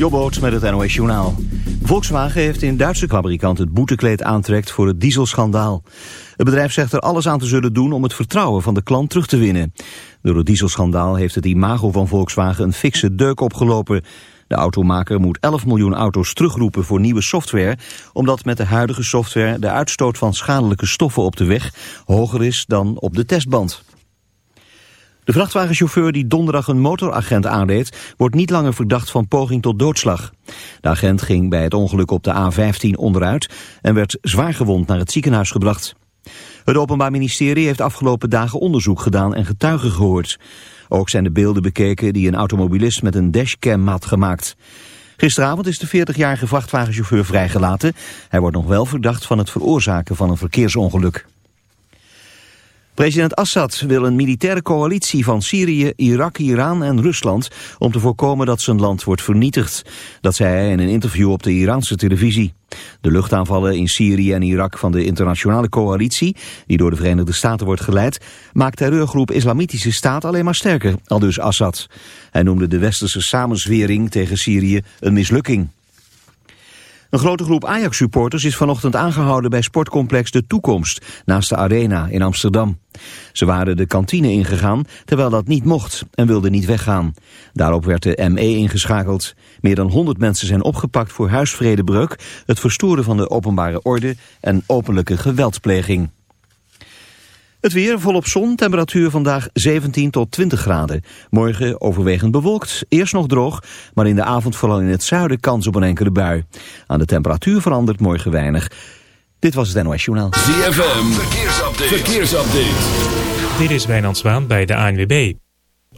Jobboot met het NOS Journaal. Volkswagen heeft in Duitse fabrikant het boetekleed aantrekt voor het dieselschandaal. Het bedrijf zegt er alles aan te zullen doen om het vertrouwen van de klant terug te winnen. Door het dieselschandaal heeft het imago van Volkswagen een fikse deuk opgelopen. De automaker moet 11 miljoen auto's terugroepen voor nieuwe software... omdat met de huidige software de uitstoot van schadelijke stoffen op de weg hoger is dan op de testband. De vrachtwagenchauffeur die donderdag een motoragent aanreed... wordt niet langer verdacht van poging tot doodslag. De agent ging bij het ongeluk op de A15 onderuit... en werd zwaar gewond naar het ziekenhuis gebracht. Het Openbaar Ministerie heeft afgelopen dagen onderzoek gedaan en getuigen gehoord. Ook zijn de beelden bekeken die een automobilist met een dashcam had gemaakt. Gisteravond is de 40-jarige vrachtwagenchauffeur vrijgelaten. Hij wordt nog wel verdacht van het veroorzaken van een verkeersongeluk. President Assad wil een militaire coalitie van Syrië, Irak, Iran en Rusland om te voorkomen dat zijn land wordt vernietigd. Dat zei hij in een interview op de Iraanse televisie. De luchtaanvallen in Syrië en Irak van de internationale coalitie, die door de Verenigde Staten wordt geleid, maakt terreurgroep Islamitische Staat alleen maar sterker, aldus Assad. Hij noemde de westerse samenzwering tegen Syrië een mislukking. Een grote groep Ajax-supporters is vanochtend aangehouden bij sportcomplex De Toekomst, naast de Arena in Amsterdam. Ze waren de kantine ingegaan, terwijl dat niet mocht en wilden niet weggaan. Daarop werd de ME ingeschakeld. Meer dan 100 mensen zijn opgepakt voor huisvredebreuk, het verstoren van de openbare orde en openlijke geweldpleging. Het weer volop zon, temperatuur vandaag 17 tot 20 graden. Morgen overwegend bewolkt, eerst nog droog, maar in de avond vooral in het zuiden kans op een enkele bui. Aan de temperatuur verandert morgen weinig. Dit was het NOS Journaal. ZFM, verkeersupdate. verkeersupdate. Dit is Wijnand Zwaan bij de ANWB.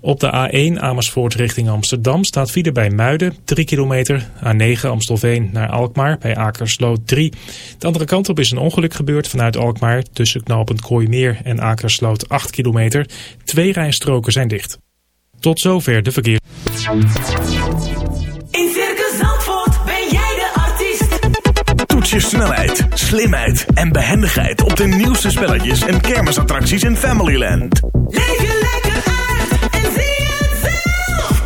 Op de A1 Amersfoort richting Amsterdam staat file bij Muiden 3 kilometer. A9 Amstelveen naar Alkmaar bij Akersloot 3. De andere kant op is een ongeluk gebeurd vanuit Alkmaar tussen knooppunt Kooimeer en Akersloot 8 kilometer. Twee rijstroken zijn dicht. Tot zover de verkeer. In Circus Zandvoort ben jij de artiest. Toets je snelheid, slimheid en behendigheid op de nieuwste spelletjes en kermisattracties in Familyland. Leef je lekker uit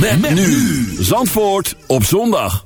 Met, met nu. Zandvoort op zondag.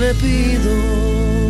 le pido.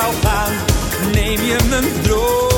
zou gaan, neem je mijn droom.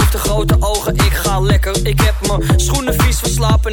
de grote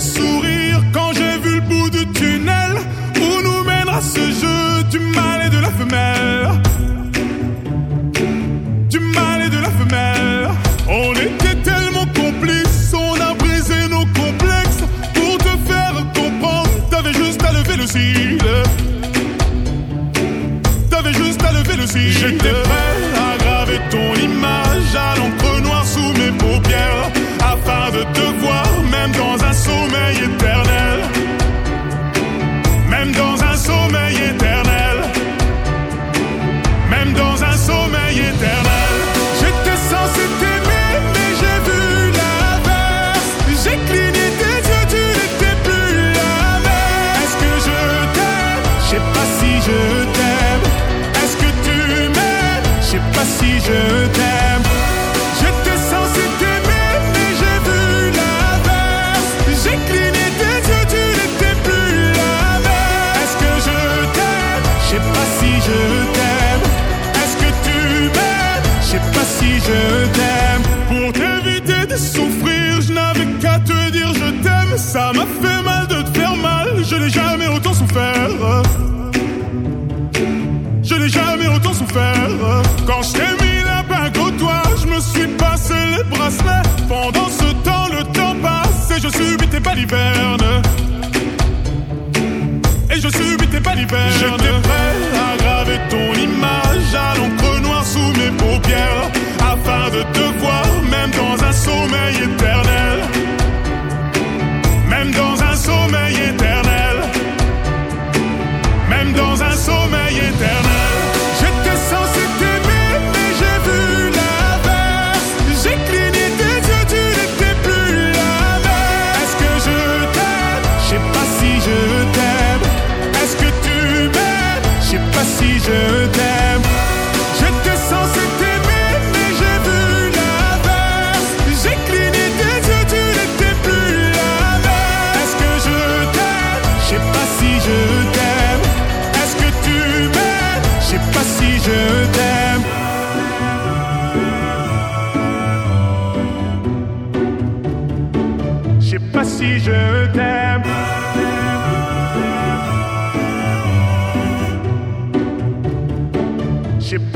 sourire quand j'ai vu le bout du tunnel où nous mènera ce jeu du mal et de la femelle. Du mal et de la femelle. On était tellement complices, on a brisé nos complexes pour te faire comprendre. T'avais juste à lever le cil. T'avais juste à lever le cil. J'étais. Quand je t'ai mis la bague au doigt, je me suis passé les bracelets. Pendant ce temps, le temps passe et je subis tes balivernes. Et je subis tes balivernes. J'étais prêt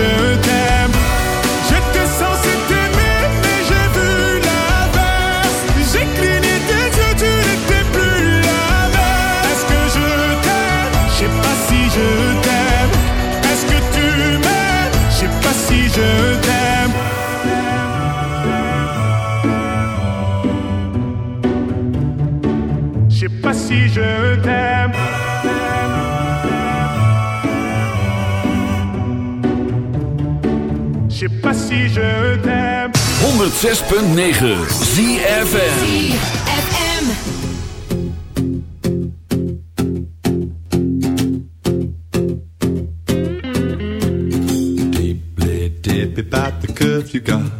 future pas si je t'aime. 106.9 ZFM. About the curve you got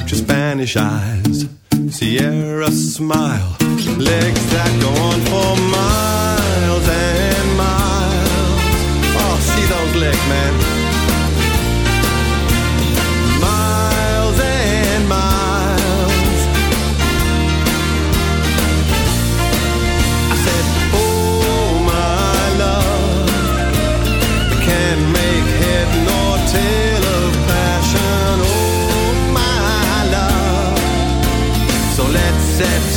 about your Spanish eyes. Sierra smile. Legs that go on for miles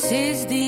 This is the